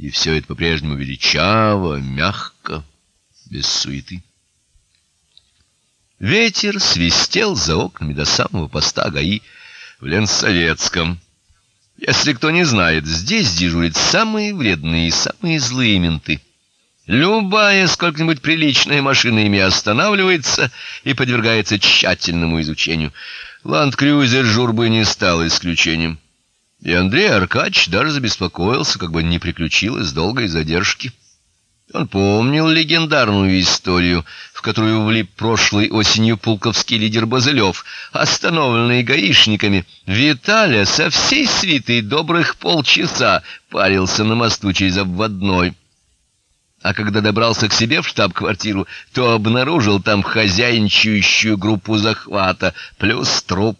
и все это по-прежнему величаво, мягко, без суеты. Ветер свистел за окнами до самого поста ГАИ в Ленсоветском. Если кто не знает, здесь дежурят самые вредные и самые злые менты. Любая сколько-нибудь приличная машина ими останавливается и подвергается тщательному изучению. Ланд-крюзер журбы не стал исключением. И Андрей Аркадьевич даже забеспокоился, как бы не приключилось долгой задержки. Он помнил легендарную историю, в которую влип прошлой осенью пулковский лидер Базылев, остановленный гаишниками. Виталя со всей свитой добрых полчаса парился на мосту через обводной. А когда добрался к себе в штаб-квартиру, то обнаружил там хозяйничающую группу захвата, плюс труп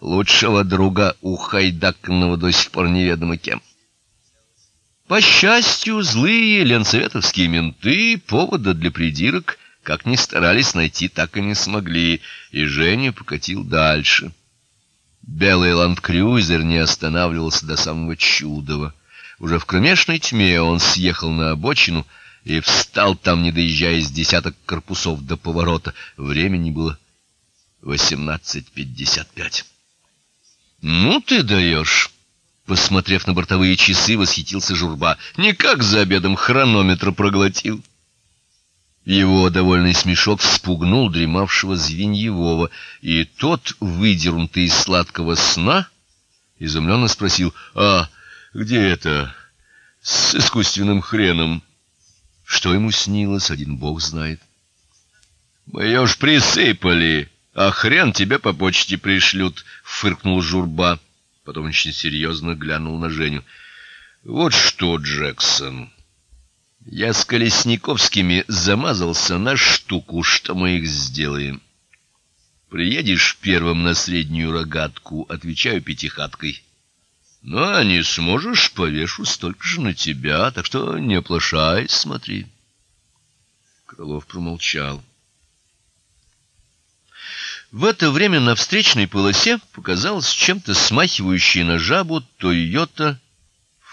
лучшего друга ухайдакного до сих пор неведомо кем. По счастью, злые ленсоветовские менты повода для придирок, как ни старались найти, так и не смогли, и Женя покатил дальше. Белый ландкрюзер не останавливался до самого Чудова. Уже в кромешной тьме он съехал на обочину и встал там, не доезжая с десяток корпусов до поворота. Времени было восемнадцать пятьдесят пять. Ну ты даешь! Посмотрев на бортовые часы, восхитился Журба. Никак за обедом хронометр проглотил. Его довольный смешок вспугнул дремавшего Звеньевого, и тот, выдернутый из сладкого сна, изумленно спросил: "А где это с искусственным хреном?" Что ему снилось, один бог знает. Мы ее уж присыпали, а хрен тебе по почте пришлют, фыркнул Журба. Потом очень серьезно глянул на Женю. Вот что, Джексон, я с Колесниковскими замазался на штуку, что мы их сделаем. Приедешь первым на среднюю рогатку, отвечаю пятихаткой. Ну, а не сможешь, повешу столько же на тебя, так что не оплошай, смотри. Крылов промолчал. В это время на встречной полосе показалась чем-то смахивающая на жабу Toyota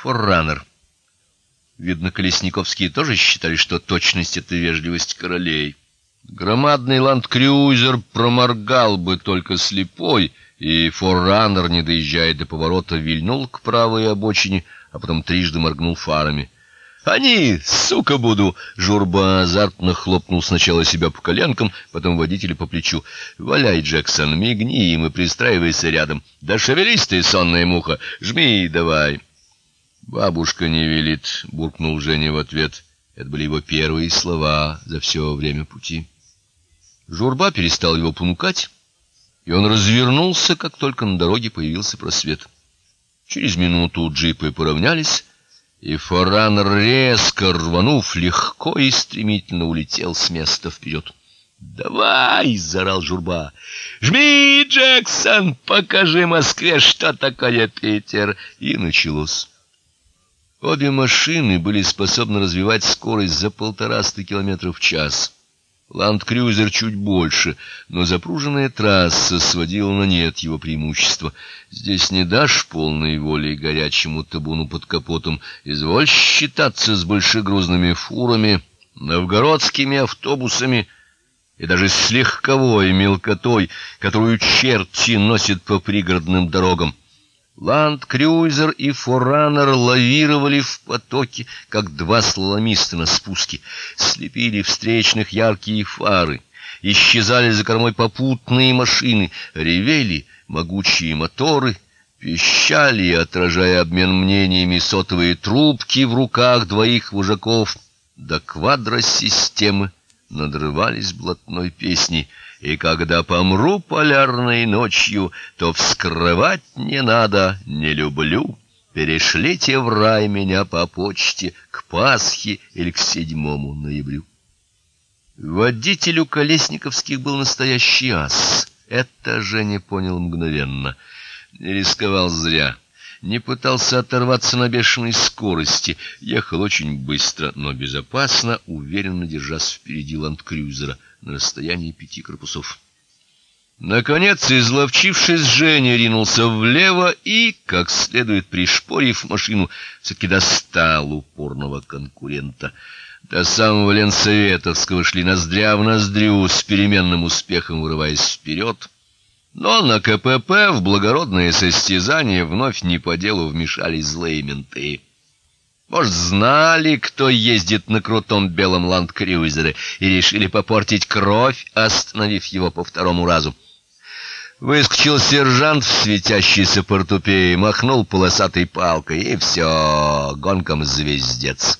Forerunner. Видно, Колесниковские тоже считали, что точность это вежливость королей. Громадный ландкрюзер проморгал бы только слепой, и Forerunner, не доезжая до поворота, вильнул к правой обочине, а потом трижды моргнул фарами. Они, сука, буду. Журба азартно хлопнул сначала себя по коленкам, потом водителя по плечу. Валяй, Джексон, мигни им и пристраивайся рядом. Да шевелись ты, сонная муха, жми давай. Бабушка не велит, буркнул Женя в ответ. Это были его первые слова за все время пути. Журба перестал его понукать, и он развернулся, как только на дороге появился просвет. Через минуту джипы поравнялись, и Форанер, резко рванув, легко и стремительно улетел с места вперед. «Давай!» — заорал Журба. «Жми, Джексон! Покажи Москве, что такое Питер!» И началось. Обе машины были способны развивать скорость за полтораста километров в час. Ланд-крюзер чуть больше, но запруженная трасса сводила на нет его преимущество. Здесь не дашь полной воли горячему табуну под капотом, изволь считаться с большегрузными фурами, новгородскими автобусами и даже с легковой мелкотой, которую черти носят по пригородным дорогам. Ланд-крюзер и Форанер лавировали в потоке, как два слаломиста на спуске, слепили встречных яркие фары, исчезали за кормой попутные машины, ревели могучие моторы, пищали, отражая обмен мнениями сотовые трубки в руках двоих вожаков, до квадросистемы надрывались блатной песней — и когда помру полярной ночью, то вскрывать не надо, не люблю. Перешлите в рай меня по почте к Пасхе или к седьмому ноябрю. Водителю Колесниковских был настоящий ас. Это же не понял мгновенно. Не рисковал зря не пытался оторваться на бешеной скорости, ехал очень быстро, но безопасно, уверенно держась впереди ландкрюзера на расстоянии пяти корпусов. Наконец, изловчившись, Женя ринулся влево и, как следует пришпорив машину, все-таки достал упорного конкурента. До самого Ленсоветовского шли ноздря в ноздрю, с переменным успехом вырываясь вперед. Но на КПП в благородное состязание вновь не по делу вмешались злые менты. Может, знали, кто ездит на крутом белом ландкрюзере, и решили попортить кровь, остановив его по второму разу. Выскочил сержант в светящейся портупее, махнул полосатой палкой, и все, гонком звездец.